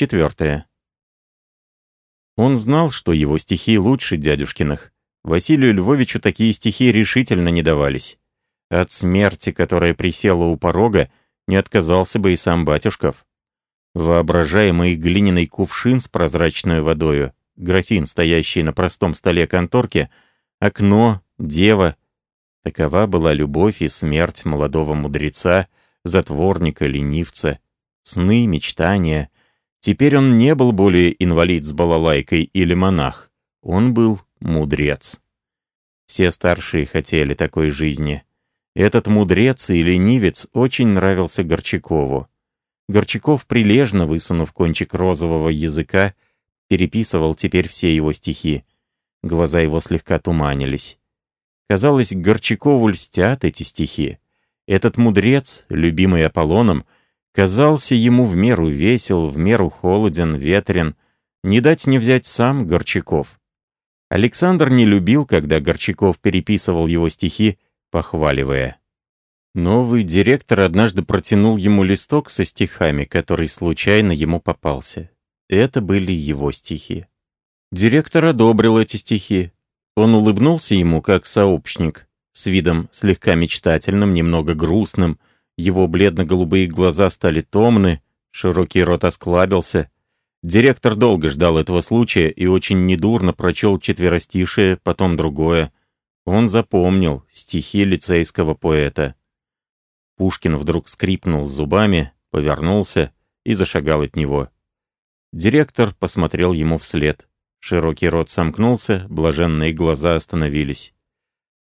Четвертое. Он знал, что его стихи лучше дядюшкиных. Василию Львовичу такие стихи решительно не давались. От смерти, которая присела у порога, не отказался бы и сам батюшков. Воображаемый глиняный кувшин с прозрачной водою, графин, стоящий на простом столе конторки, окно, дева. Такова была любовь и смерть молодого мудреца, затворника, ленивца. Сны, мечтания. Теперь он не был более инвалид с балалайкой или монах. Он был мудрец. Все старшие хотели такой жизни. Этот мудрец и ленивец очень нравился Горчакову. Горчаков, прилежно высунув кончик розового языка, переписывал теперь все его стихи. Глаза его слегка туманились. Казалось, Горчакову льстят эти стихи. Этот мудрец, любимый Аполлоном, казался ему в меру весел, в меру холоден, ветрен. Не дать не взять сам Горчаков. Александр не любил, когда Горчаков переписывал его стихи, похваливая. Новый директор однажды протянул ему листок со стихами, который случайно ему попался. Это были его стихи. Директор одобрил эти стихи. Он улыбнулся ему как сообщник, с видом слегка мечтательным, немного грустным. Его бледно-голубые глаза стали томны, широкий рот осклабился. Директор долго ждал этого случая и очень недурно прочел четверостишее, потом другое. Он запомнил стихи лицейского поэта. Пушкин вдруг скрипнул зубами, повернулся и зашагал от него. Директор посмотрел ему вслед. Широкий рот сомкнулся, блаженные глаза остановились.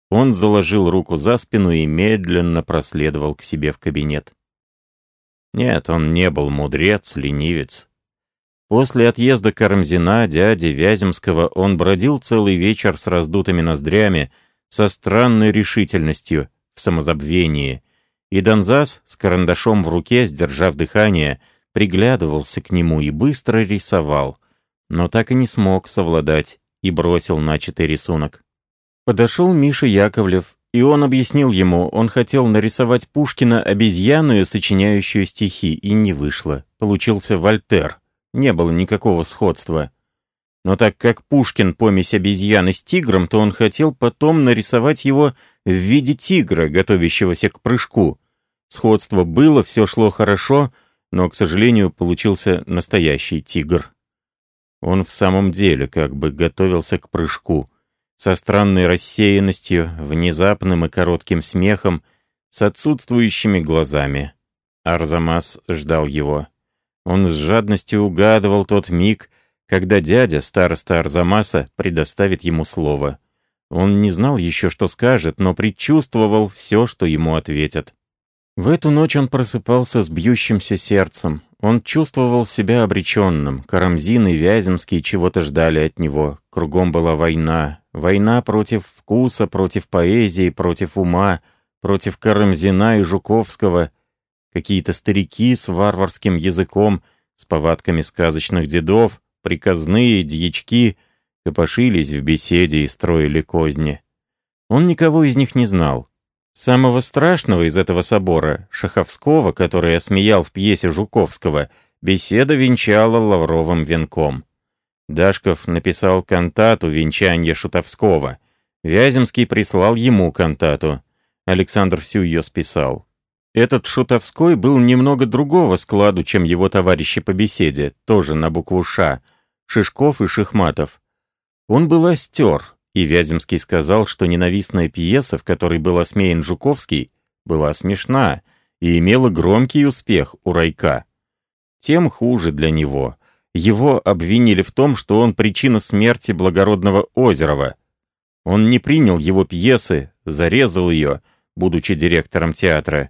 Он заложил руку за спину и медленно проследовал к себе в кабинет. Нет, он не был мудрец, ленивец. После отъезда Карамзина, дяди Вяземского, он бродил целый вечер с раздутыми ноздрями, со странной решительностью, в самозабвении, и Донзас с карандашом в руке, сдержав дыхание, приглядывался к нему и быстро рисовал, но так и не смог совладать и бросил начатый рисунок. Подошел Миша Яковлев, и он объяснил ему, он хотел нарисовать Пушкина обезьяную, сочиняющую стихи, и не вышло. Получился Вольтер. Не было никакого сходства. Но так как Пушкин помесь обезьяны с тигром, то он хотел потом нарисовать его в виде тигра, готовящегося к прыжку. Сходство было, все шло хорошо, но, к сожалению, получился настоящий тигр. Он в самом деле как бы готовился к прыжку со странной рассеянностью, внезапным и коротким смехом, с отсутствующими глазами. Арзамас ждал его. Он с жадностью угадывал тот миг, когда дядя, староста Арзамаса, предоставит ему слово. Он не знал еще, что скажет, но предчувствовал все, что ему ответят. В эту ночь он просыпался с бьющимся сердцем. Он чувствовал себя обреченным. Карамзин и Вяземский чего-то ждали от него. Кругом была война. Война против вкуса, против поэзии, против ума, против Карамзина и Жуковского. Какие-то старики с варварским языком, с повадками сказочных дедов, приказные дьячки копошились в беседе и строили козни. Он никого из них не знал. Самого страшного из этого собора, Шаховского, который осмеял в пьесе Жуковского, беседа венчала лавровым венком. Дашков написал кантату венчания Шутовского. Вяземский прислал ему кантату. Александр всю ее списал. Этот Шутовской был немного другого складу, чем его товарищи по беседе, тоже на букву «Ш», Шишков и Шихматов. Он был остер, и Вяземский сказал, что ненавистная пьеса, в которой был осмеян Жуковский, была смешна и имела громкий успех у Райка. Тем хуже для него. Его обвинили в том, что он причина смерти благородного Озерова. Он не принял его пьесы, зарезал ее, будучи директором театра,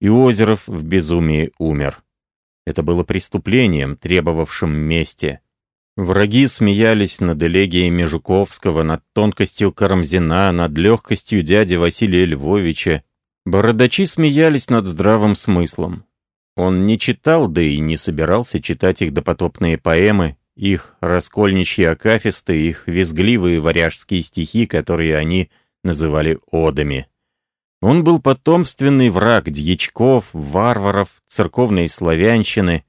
и Озеров в безумии умер. Это было преступлением, требовавшим мести. Враги смеялись над элегиями Жуковского, над тонкостью Карамзина, над легкостью дяди Василия Львовича. Бородачи смеялись над здравым смыслом. Он не читал, да и не собирался читать их допотопные поэмы, их раскольничьи акафисты, их визгливые варяжские стихи, которые они называли одами. Он был потомственный враг дьячков, варваров, церковной славянщины.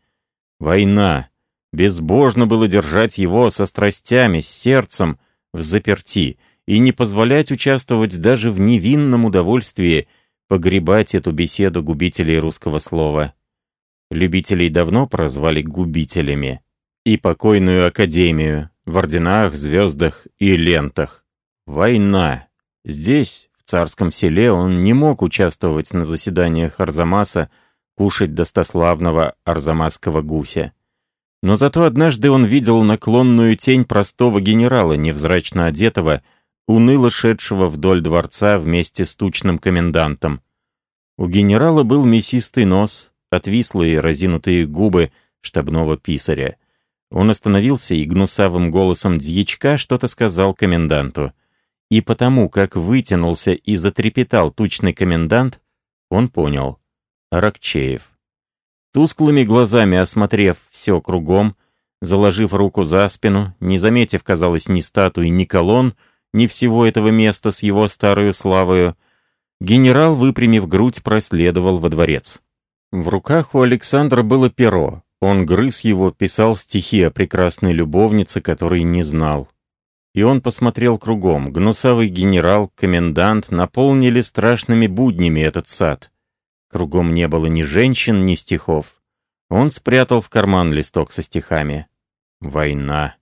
Война. Безбожно было держать его со страстями, с сердцем, в заперти, и не позволять участвовать даже в невинном удовольствии погребать эту беседу губителей русского слова. Любителей давно прозвали губителями. И покойную академию в орденах, звездах и лентах. Война. Здесь, в царском селе, он не мог участвовать на заседаниях Арзамаса, кушать достославного арзамасского гуся. Но зато однажды он видел наклонную тень простого генерала, невзрачно одетого, уныло шедшего вдоль дворца вместе с тучным комендантом. У генерала был мясистый нос, отвислые разинутые губы штабного писаря. Он остановился и гнусавым голосом дьячка что-то сказал коменданту. И потому, как вытянулся и затрепетал тучный комендант, он понял. Аракчеев. Тусклыми глазами осмотрев все кругом, заложив руку за спину, не заметив, казалось, ни статуи, ни колонн, ни всего этого места с его старою славою, генерал, выпрямив грудь, проследовал во дворец. В руках у Александра было перо. Он грыз его, писал стихи о прекрасной любовнице, которой не знал. И он посмотрел кругом. Гнусавый генерал, комендант наполнили страшными буднями этот сад. Кругом не было ни женщин, ни стихов. Он спрятал в карман листок со стихами. Война.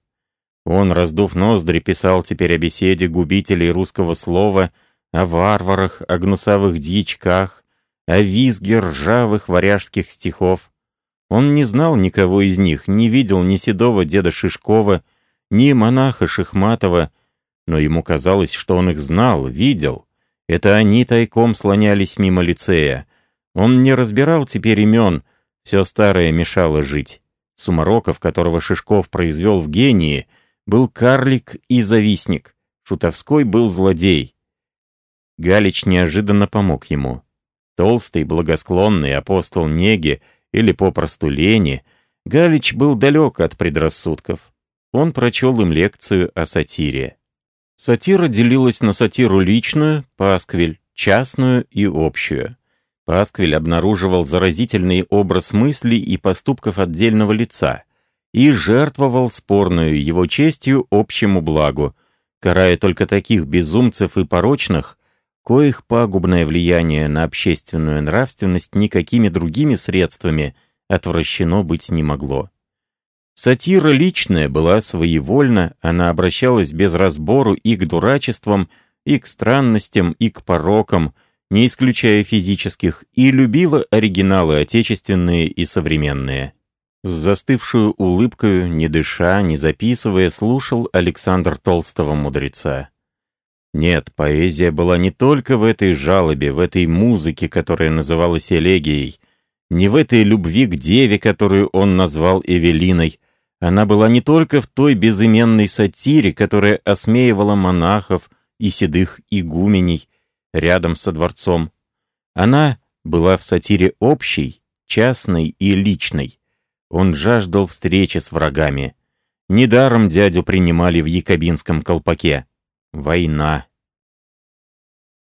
Он, раздув ноздри, писал теперь о беседе губителей русского слова, о варварах, о гнусавых дьячках, о визге ржавых варяжских стихов. Он не знал никого из них, не видел ни седого деда Шишкова, ни монаха Шихматова, но ему казалось, что он их знал, видел. Это они тайком слонялись мимо лицея. Он не разбирал теперь имен, все старое мешало жить. Сумароков, которого Шишков произвел в гении, был карлик и завистник. Шутовской был злодей. Галич неожиданно помог ему. Толстый, благосклонный апостол Неги или попросту Лени, Галич был далек от предрассудков. Он прочел им лекцию о сатире. Сатира делилась на сатиру личную, пасквиль, частную и общую. Пасквиль обнаруживал заразительный образ мыслей и поступков отдельного лица и жертвовал спорную его честью общему благу, карая только таких безумцев и порочных, коих пагубное влияние на общественную нравственность никакими другими средствами отвращено быть не могло. Сатира личная была своевольна, она обращалась без разбору и к дурачествам, и к странностям, и к порокам, не исключая физических, и любила оригиналы отечественные и современные. С застывшую улыбкою, не дыша, не записывая, слушал Александр Толстого мудреца. Нет, поэзия была не только в этой жалобе, в этой музыке, которая называлась элегией, не в этой любви к деве, которую он назвал Эвелиной. Она была не только в той безыменной сатире, которая осмеивала монахов и седых игуменей, рядом со дворцом. Она была в сатире общей, частной и личной. Он жаждал встречи с врагами. Недаром дядю принимали в якобинском колпаке. Война.